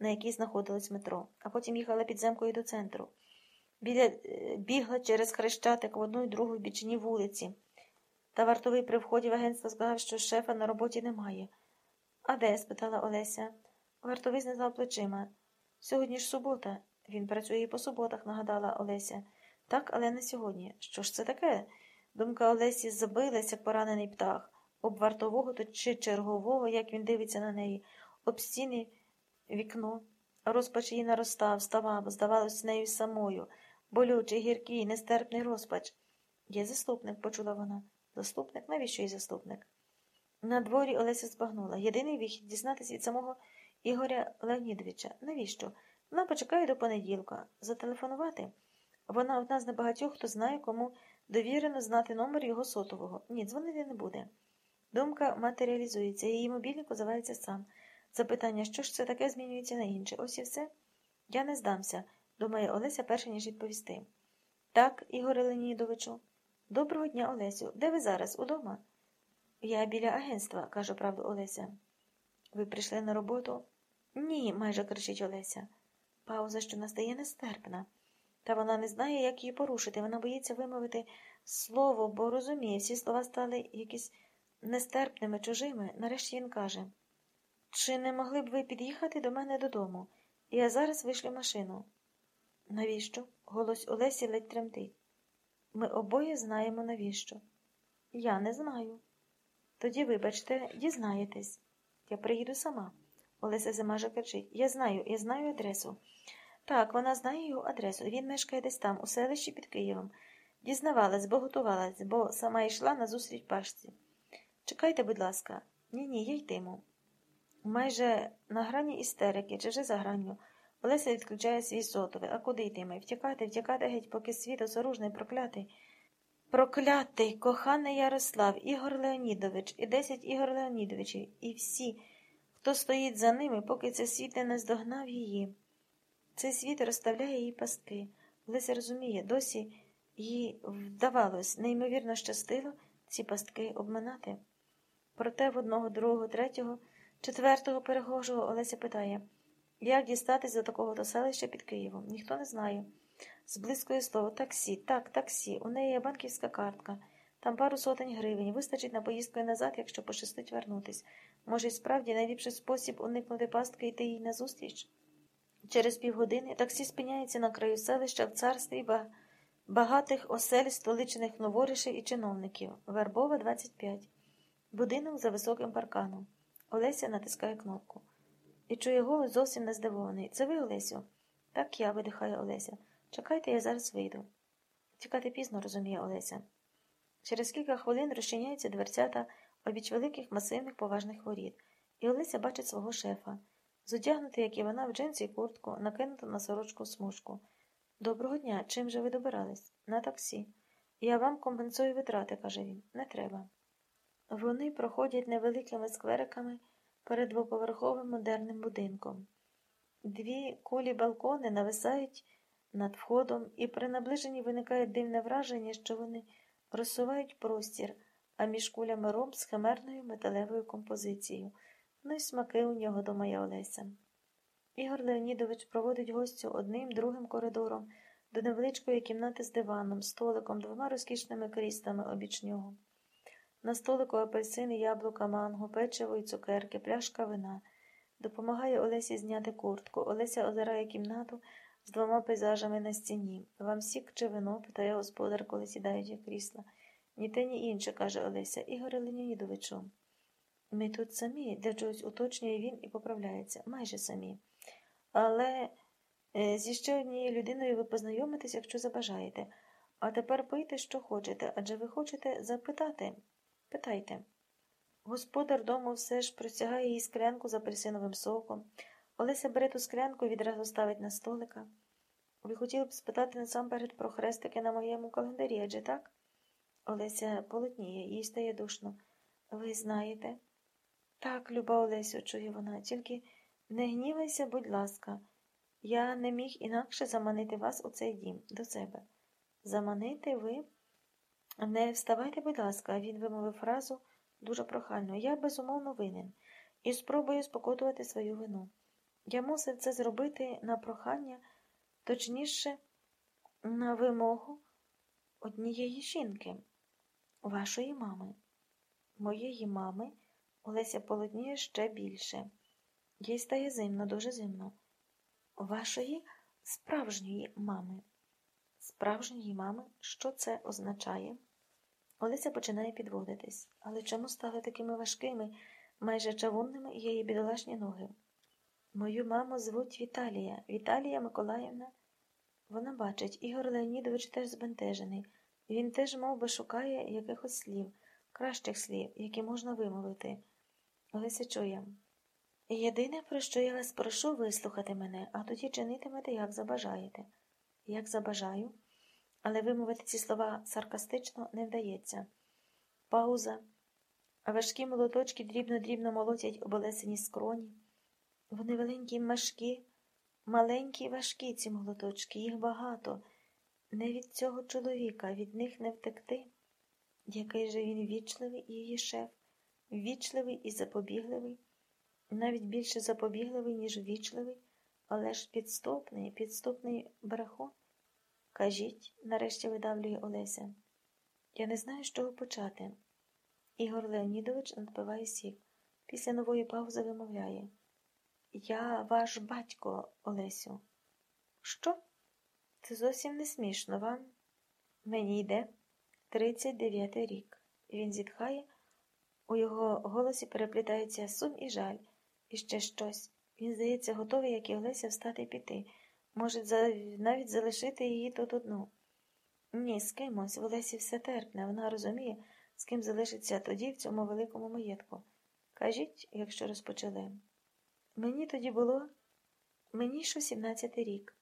на якій знаходилось метро, а потім їхала підземкою до центру. Біля е, бігла через хрещатик в одну і другу бічні вулиці. Та вартовий при вході в агентство сказав, що шефа на роботі немає. А де? спитала Олеся. Вартовий знизав плечима. Сьогодні ж субота. Він працює і по суботах, нагадала Олеся. Так, але не сьогодні. Що ж це таке? Думка Олесі забилася, як поранений птах, об вартового то чи чергового, як він дивиться на неї, об стіни вікно. Розпач її наростав, ставав, здавалось, нею самою, болючий, гіркий, нестерпний розпач. Є заступник, почула вона. Заступник? Навіщо їй заступник? На дворі Олеся збагнула. Єдиний вихід дізнатися від самого Ігоря Леонідовича. Навіщо? Вона почекає до понеділка. Зателефонувати? Вона одна з небагатьох, хто знає, кому довірено знати номер його сотового. Ні, дзвонити не буде. Думка матеріалізується, її мобільник озивається сам. Запитання, що ж це таке, змінюється на інше. Ось і все. Я не здамся, думає Олеся, перше ніж відповісти. Так, Ігоре Леонідовичу. Доброго дня, Олесю. Де ви зараз? Удома? Я біля агентства, каже правду Олеся. Ви прийшли на роботу? Ні, майже кричить Олеся. Пауза, що настає нестерпна. Та вона не знає, як її порушити. Вона боїться вимовити слово, бо розуміє, всі слова стали якісь нестерпними, чужими. Нарешті він каже: Чи не могли б ви під'їхати до мене додому? Я зараз вишлю машину. Навіщо? Голос Олесі ледь тремтить. Ми обоє знаємо, навіщо. Я не знаю. Тоді, вибачте, дізнаєтесь. Я приїду сама. Олеся Зимажа кричить. Я знаю, я знаю адресу. Так, вона знає його адресу. Він мешкає десь там, у селищі під Києвом. Дізнавалась, бо готувалась, бо сама йшла на зустріч пашці. Чекайте, будь ласка, ні, ні, я йтиму. Майже на грані істерики, чи вже за гранню. Олеся відключає свій сотовий. А куди йтиме? Втікати, втікати геть, поки світ осоружний, проклятий. Проклятий, коханий Ярослав, Ігор Леонідович і десять Ігор Леонідовичів, і всі, хто стоїть за ними, поки цей світ не наздогнав її. Цей світ розставляє їй пастки. Олеся розуміє, досі їй вдавалось, неймовірно щастило ці пастки обминати. Проте в одного, другого, третього, четвертого перехожого Олеся питає, як дістатись до такого то селища під Києвом? Ніхто не знає. Зблискує слово таксі, так, таксі. У неї є банківська картка. Там пару сотень гривень. Вистачить на поїздку і назад, якщо пощастить вернутись. Може, і справді найліпший спосіб уникнути пастки йти їй назустріч? Через півгодини таксі спиняється на краю селища в царстві багатих осель столичних новоришів і чиновників. Вербова, 25. Будинок за високим парканом. Олеся натискає кнопку. І чує голос зовсім не здивований. Це ви, Олесю? Так я, видихає Олеся. Чекайте, я зараз вийду. Тікати пізно, розуміє Олеся. Через кілька хвилин розчиняються дверцята обіч великих масивних поважних воріт, і Олеся бачить свого шефа, зодягнутий, як і вона, в джинсі куртку, накинуту на сорочку смужку. Доброго дня, чим же ви добирались? На таксі. Я вам компенсую витрати, каже він. Не треба. Вони проходять невеликими сквериками перед двоповерховим модерним будинком. Дві кулі балкони нависають над входом, і при наближенні виникає дивне враження, що вони розсувають простір, а між кулями ром з химерною металевою композицією. Ну й смаки у нього моя Олеся. Ігор Леонідович проводить гостю одним другим коридором до невеличкої кімнати з диваном, столиком, двома розкішними кріслами обіч нього. На столику апельсини, яблука, манго, печиво і цукерки, пляшка вина. Допомагає Олесі зняти куртку. Олеся озирає кімнату з двома пейзажами на стіні. Вам сік чи вино? питає господар, коли сідають в крісла. Ні те, ні інше, каже Олеся, Ігоре Ленінідовичу. Ми тут самі, для чогось уточнює він і поправляється, майже самі. Але е, зі ще однією людиною ви познайомитесь, якщо забажаєте. А тепер пийте, що хочете, адже ви хочете запитати. Питайте. Господар дому все ж простягає їй склянку з апельсиновим соком. Олеся бере ту склянку і відразу ставить на столика. Ви хотіли б спитати насамперед про хрестики на моєму календарі, адже так? Олеся полотніє, їй стає душно. Ви знаєте? Так, люба Олесю, чує вона, тільки не гнівайся, будь ласка, я не міг інакше заманити вас у цей дім до себе. Заманити ви? Не вставайте, будь ласка, він вимовив фразу дуже прохально. Я безумовно винен і спробую спокутувати свою вину. Я мусив це зробити на прохання, точніше, на вимогу однієї жінки, вашої мами. Моєї мами Олеся полотніє ще більше. Їй стає зимно, дуже зимно. Вашої справжньої мами. Справжньої мами, що це означає? Олеся починає підводитись, але чому стали такими важкими, майже чавунними її бідолашні ноги? Мою маму звуть Віталія, Віталія Миколаївна. Вона бачить, Ігор Леонідович теж збентежений. Він теж мов би, шукає якихось слів, кращих слів, які можна вимовити. Олеся чує. Єдине, про що я вас прошу вислухати мене, а тоді чинитимете, як забажаєте. Як забажаю, але вимовити ці слова саркастично не вдається. Пауза. Важкі молоточки дрібно-дрібно молотять оболесені скроні. Вони великі важкі, маленькі й важкі ці молоточки, їх багато. Не від цього чоловіка, від них не втекти. Який же він вічливий її шеф, вічливий і запобігливий, навіть більше запобігливий, ніж вічливий, але ж підступний, підступний брехун. Кажіть, нарешті видавлює Олеся. Я не знаю, з чого почати. Ігор Леонідович надпиває сік. Після нової паузи вимовляє. Я ваш батько, Олесю. Що? Це зовсім не смішно вам. Мені йде 39 рік. Він зітхає, у його голосі переплітається сум і жаль, і ще щось. Він, здається, готовий, як і Олеся, встати і піти. Може, навіть залишити її тут одну. Ні, з кимось в Олесі все терпне, вона розуміє, з ким залишиться тоді в цьому великому маєтку. Кажіть, якщо розпочали. Мені тоді було мені що 17 рік.